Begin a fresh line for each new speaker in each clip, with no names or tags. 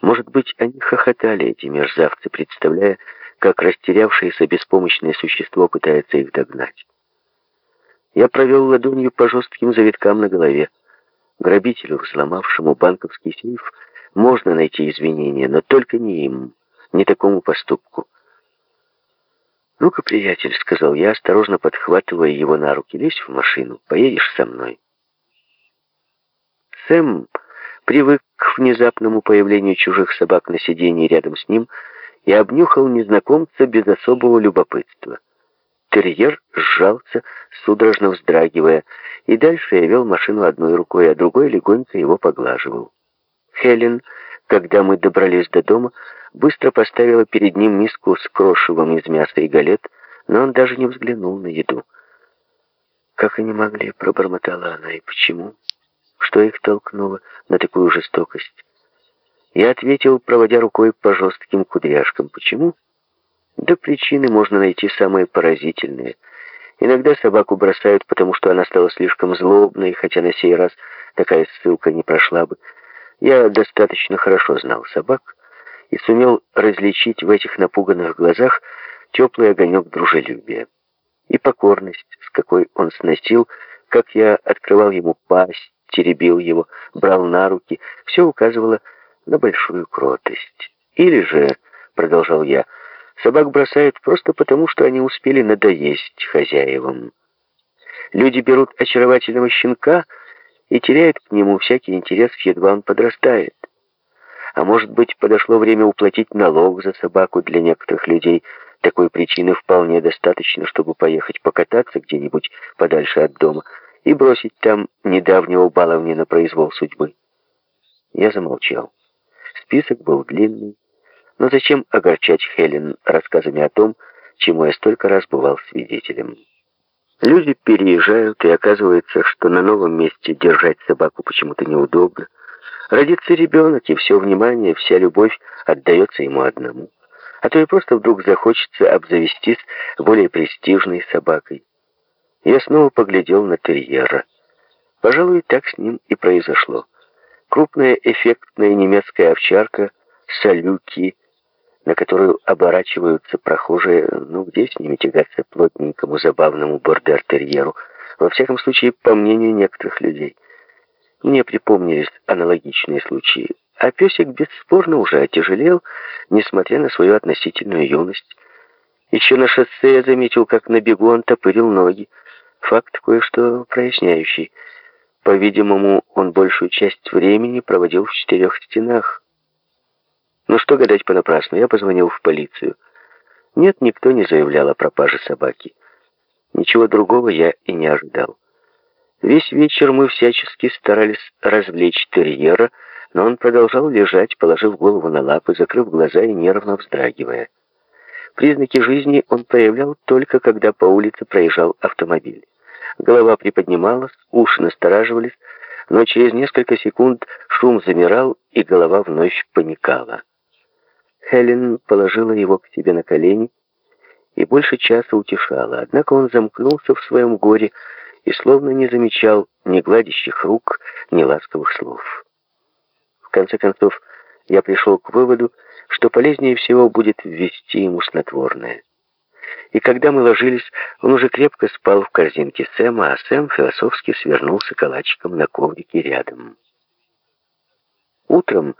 Может быть, они хохотали, эти мерзавцы, представляя, как растерявшееся беспомощное существо пытается их догнать. Я провел ладонью по жестким завиткам на голове. Грабителю, взломавшему банковский сейф, можно найти извинения, но только не им, не такому поступку. «Ну-ка, приятель», — сказал я, осторожно подхватывая его на руки, — «лезь в машину, поедешь со мной». Сэм привык к внезапному появлению чужих собак на сиденье рядом с ним и обнюхал незнакомца без особого любопытства. Терьер сжался, судорожно вздрагивая, и дальше я вел машину одной рукой, а другой легонько его поглаживал. Хелен, когда мы добрались до дома, быстро поставила перед ним миску с крошевом из мяса и галет, но он даже не взглянул на еду. «Как они могли?» — пробормотала она. «И почему? Что их толкнуло на такую жестокость?» Я ответил, проводя рукой по жестким кудряшкам. «Почему?» Да причины можно найти самые поразительные. Иногда собаку бросают, потому что она стала слишком злобной, хотя на сей раз такая ссылка не прошла бы. Я достаточно хорошо знал собак и сумел различить в этих напуганных глазах теплый огонек дружелюбия. И покорность, с какой он сносил, как я открывал ему пасть, теребил его, брал на руки, все указывало на большую кротость. Или же, продолжал я, — Собак бросают просто потому, что они успели надоесть хозяевам. Люди берут очаровательного щенка и теряют к нему всякий интерес, едва он подрастает. А может быть, подошло время уплатить налог за собаку для некоторых людей. Такой причины вполне достаточно, чтобы поехать покататься где-нибудь подальше от дома и бросить там недавнего баловня на произвол судьбы. Я замолчал. Список был длинный, но зачем огорчать Хелен рассказами о том, чему я столько раз бывал свидетелем? Люди переезжают, и оказывается, что на новом месте держать собаку почему-то неудобно. Родится ребенок, и все внимание, вся любовь отдается ему одному. А то и просто вдруг захочется обзавестись более престижной собакой. Я снова поглядел на терьера. Пожалуй, так с ним и произошло. Крупная эффектная немецкая овчарка, салюки, на которую оборачиваются прохожие, ну где с ними тягаться плотненькому забавному бордер-терьеру, во всяком случае, по мнению некоторых людей. Мне припомнились аналогичные случаи, а песик бесспорно уже отяжелел, несмотря на свою относительную юность. Еще на шоссе я заметил, как на бегу он топырил ноги. Факт кое-что проясняющий. По-видимому, он большую часть времени проводил в четырех стенах. Ну что гадать понапрасну, я позвонил в полицию. Нет, никто не заявлял о пропаже собаки. Ничего другого я и не ожидал. Весь вечер мы всячески старались развлечь терьера, но он продолжал лежать, положив голову на лапы, закрыв глаза и нервно вздрагивая. Признаки жизни он проявлял только когда по улице проезжал автомобиль. Голова приподнималась, уши настораживались, но через несколько секунд шум замирал, и голова вновь паникала. Хелен положила его к себе на колени и больше часа утешала. Однако он замкнулся в своем горе и словно не замечал ни гладящих рук, ни ласковых слов. В конце концов, я пришел к выводу, что полезнее всего будет ввести ему снотворное. И когда мы ложились, он уже крепко спал в корзинке Сэма, а Сэм философски свернулся калачиком на коврике рядом. Утром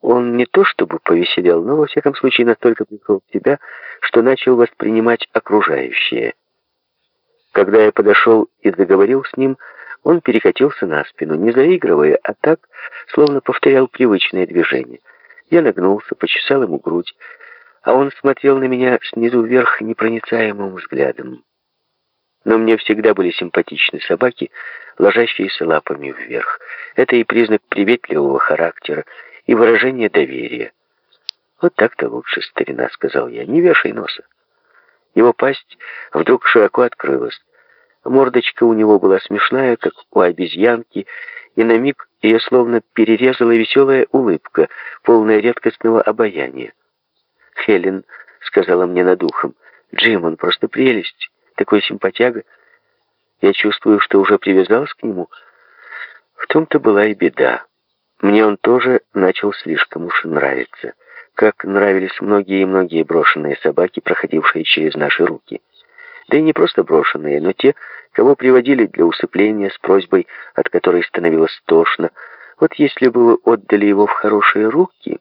он не то чтобы повеселел, но во всяком случае настолько пришел в себя, что начал воспринимать окружающее. Когда я подошел и заговорил с ним, он перекатился на спину, не заигрывая, а так, словно повторял привычные движения. Я нагнулся, почесал ему грудь, а он смотрел на меня снизу вверх непроницаемым взглядом. Но мне всегда были симпатичны собаки, ложащиеся лапами вверх. Это и признак приветливого характера, и выражение доверия. «Вот так-то лучше, старина», — сказал я, — «не вешай носа». Его пасть вдруг широко открылась. Мордочка у него была смешная, как у обезьянки, и на миг ее словно перерезала веселая улыбка, полная редкостного обаяния. «Хелен», — сказала мне над ухом, — «Джим, он просто прелесть» такой симпатяга. Я чувствую, что уже привязалась к нему. В том-то была и беда. Мне он тоже начал слишком уж нравиться, как нравились многие и многие брошенные собаки, проходившие через наши руки. Да и не просто брошенные, но те, кого приводили для усыпления с просьбой, от которой становилось тошно. Вот если бы вы отдали его в хорошие руки...